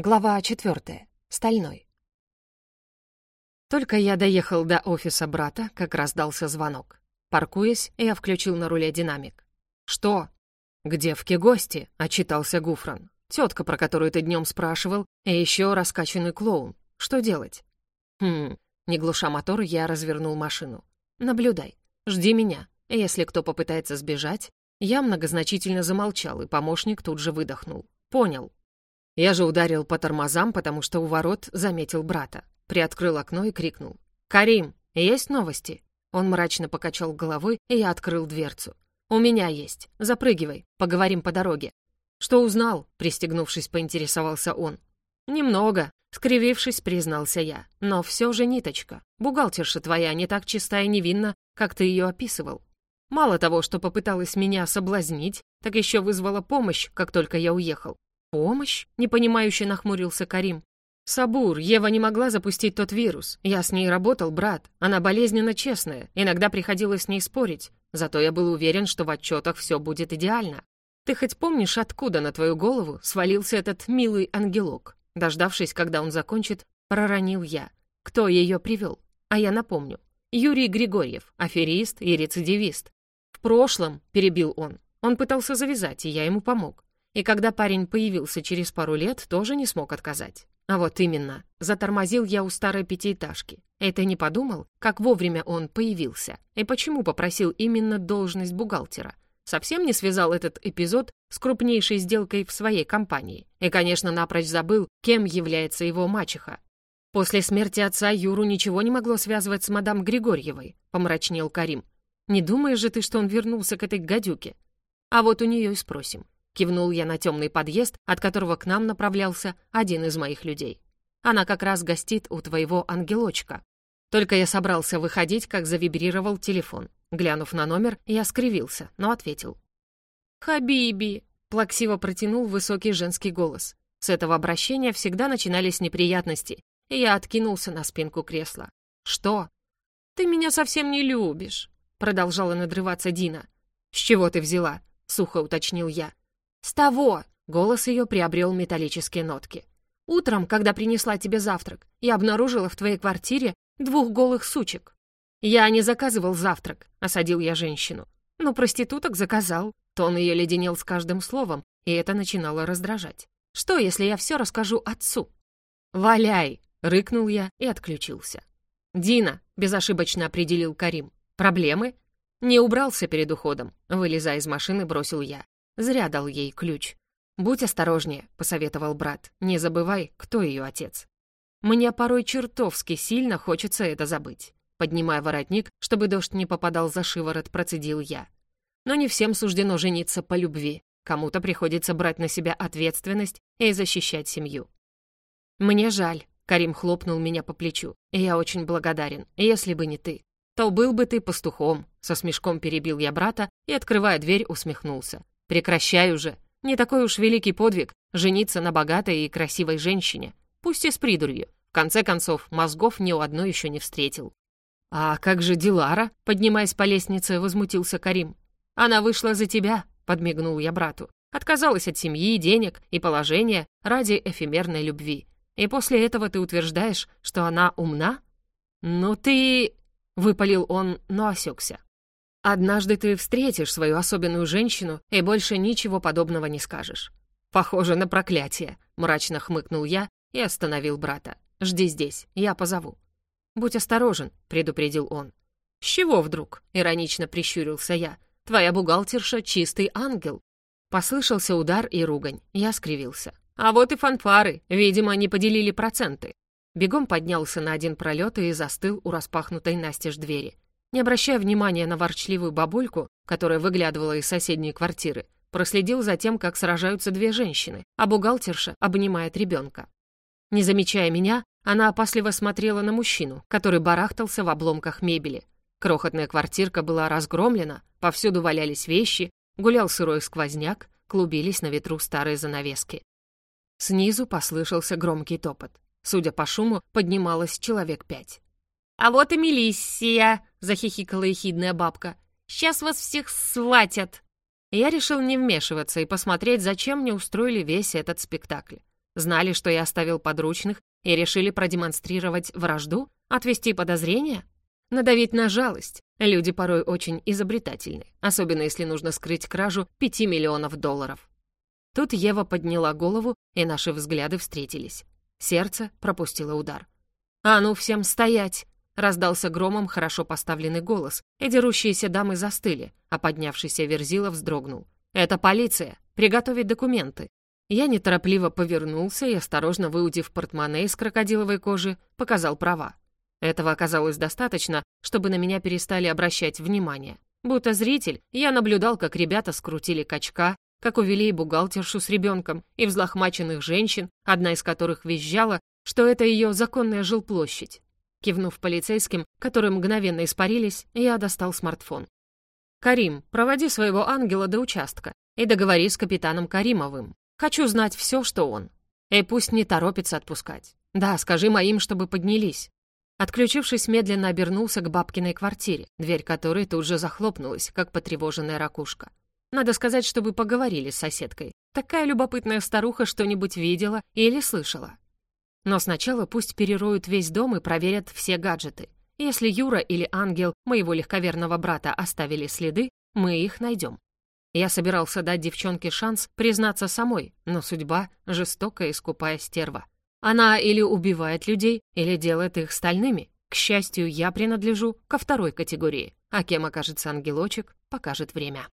Глава четвертая. Стальной. Только я доехал до офиса брата, как раздался звонок. Паркуясь, я включил на руле динамик. «Что?» «К девке гости», — отчитался Гуфран. «Тетка, про которую ты днем спрашивал, и еще раскачанный клоун. Что делать?» «Хм...» Не глуша мотор, я развернул машину. «Наблюдай. Жди меня. Если кто попытается сбежать...» Я многозначительно замолчал, и помощник тут же выдохнул. «Понял. Я же ударил по тормозам, потому что у ворот заметил брата. Приоткрыл окно и крикнул. «Карим, есть новости?» Он мрачно покачал головой, и я открыл дверцу. «У меня есть. Запрыгивай. Поговорим по дороге». «Что узнал?» — пристегнувшись, поинтересовался он. «Немного», — скривившись, признался я. «Но все же ниточка. Бухгалтерша твоя не так чиста и невинна, как ты ее описывал. Мало того, что попыталась меня соблазнить, так еще вызвала помощь, как только я уехал. «Помощь?» — непонимающе нахмурился Карим. «Сабур, Ева не могла запустить тот вирус. Я с ней работал, брат. Она болезненно честная. Иногда приходилось с ней спорить. Зато я был уверен, что в отчетах все будет идеально. Ты хоть помнишь, откуда на твою голову свалился этот милый ангелок?» Дождавшись, когда он закончит, проронил я. Кто ее привел? А я напомню. Юрий Григорьев, аферист и рецидивист. В прошлом, перебил он, он пытался завязать, и я ему помог. И когда парень появился через пару лет, тоже не смог отказать. А вот именно, затормозил я у старой пятиэтажки. Это не подумал, как вовремя он появился, и почему попросил именно должность бухгалтера. Совсем не связал этот эпизод с крупнейшей сделкой в своей компании. И, конечно, напрочь забыл, кем является его мачеха. После смерти отца Юру ничего не могло связывать с мадам Григорьевой, помрачнел Карим. Не думаешь же ты, что он вернулся к этой гадюке? А вот у нее и спросим. Кивнул я на темный подъезд, от которого к нам направлялся один из моих людей. Она как раз гостит у твоего ангелочка. Только я собрался выходить, как завибрировал телефон. Глянув на номер, я скривился, но ответил. «Хабиби!» — плаксиво протянул высокий женский голос. С этого обращения всегда начинались неприятности, и я откинулся на спинку кресла. «Что?» «Ты меня совсем не любишь», — продолжала надрываться Дина. «С чего ты взяла?» — сухо уточнил я. «С того!» — голос ее приобрел металлические нотки. «Утром, когда принесла тебе завтрак, я обнаружила в твоей квартире двух голых сучек». «Я не заказывал завтрак», — осадил я женщину. «Но проституток заказал». Тон ее леденел с каждым словом, и это начинало раздражать. «Что, если я все расскажу отцу?» «Валяй!» — рыкнул я и отключился. «Дина», — безошибочно определил Карим. «Проблемы?» «Не убрался перед уходом», — вылезая из машины, бросил я. Зря дал ей ключ. «Будь осторожнее», — посоветовал брат. «Не забывай, кто ее отец». Мне порой чертовски сильно хочется это забыть. Поднимая воротник, чтобы дождь не попадал за шиворот, процедил я. Но не всем суждено жениться по любви. Кому-то приходится брать на себя ответственность и защищать семью. «Мне жаль», — Карим хлопнул меня по плечу. «И я очень благодарен. Если бы не ты, то был бы ты пастухом», — со смешком перебил я брата и, открывая дверь, усмехнулся. Прекращай уже. Не такой уж великий подвиг жениться на богатой и красивой женщине, пусть и с придурью. В конце концов, мозгов ни у одной еще не встретил. «А как же Дилара?» — поднимаясь по лестнице, возмутился Карим. «Она вышла за тебя», — подмигнул я брату. «Отказалась от семьи, денег и положения ради эфемерной любви. И после этого ты утверждаешь, что она умна?» «Ну ты...» — выпалил он, но осекся. Однажды ты встретишь свою особенную женщину и больше ничего подобного не скажешь. Похоже на проклятие, мрачно хмыкнул я и остановил брата. Жди здесь, я позову. Будь осторожен, предупредил он. С чего вдруг? иронично прищурился я. Твоя бухгалтерша чистый ангел. Послышался удар и ругань. Я скривился. А вот и фанфары, видимо, не поделили проценты. Бегом поднялся на один пролет и застыл у распахнутой настежь двери. Не обращая внимания на ворчливую бабульку, которая выглядывала из соседней квартиры, проследил за тем, как сражаются две женщины, а бухгалтерша обнимает ребенка. Не замечая меня, она опасливо смотрела на мужчину, который барахтался в обломках мебели. Крохотная квартирка была разгромлена, повсюду валялись вещи, гулял сырой сквозняк, клубились на ветру старые занавески. Снизу послышался громкий топот. Судя по шуму, поднималось человек пять. «А вот и Мелиссия!» — захихикала ехидная бабка. «Сейчас вас всех сватят!» Я решил не вмешиваться и посмотреть, зачем мне устроили весь этот спектакль. Знали, что я оставил подручных и решили продемонстрировать вражду? Отвести подозрения? Надавить на жалость. Люди порой очень изобретательны, особенно если нужно скрыть кражу 5 миллионов долларов. Тут Ева подняла голову, и наши взгляды встретились. Сердце пропустило удар. «А ну всем стоять!» Раздался громом хорошо поставленный голос, и дерущиеся дамы застыли, а поднявшийся Верзила вздрогнул. «Это полиция! Приготовить документы!» Я неторопливо повернулся и, осторожно выудив портмоне из крокодиловой кожи, показал права. Этого оказалось достаточно, чтобы на меня перестали обращать внимание. Будто зритель, я наблюдал, как ребята скрутили качка, как увели бухгалтершу с ребенком и взлохмаченных женщин, одна из которых визжала, что это ее законная жилплощадь. Кивнув полицейским, которые мгновенно испарились, я достал смартфон. «Карим, проводи своего ангела до участка и договори с капитаном Каримовым. Хочу знать все, что он. И пусть не торопится отпускать. Да, скажи моим, чтобы поднялись». Отключившись, медленно обернулся к бабкиной квартире, дверь которой тут же захлопнулась, как потревоженная ракушка. Надо сказать, чтобы поговорили с соседкой. Такая любопытная старуха что-нибудь видела или слышала. Но сначала пусть перероют весь дом и проверят все гаджеты. Если Юра или Ангел моего легковерного брата оставили следы, мы их найдем. Я собирался дать девчонке шанс признаться самой, но судьба — жестокая и стерва. Она или убивает людей, или делает их стальными. К счастью, я принадлежу ко второй категории, а кем окажется ангелочек, покажет время.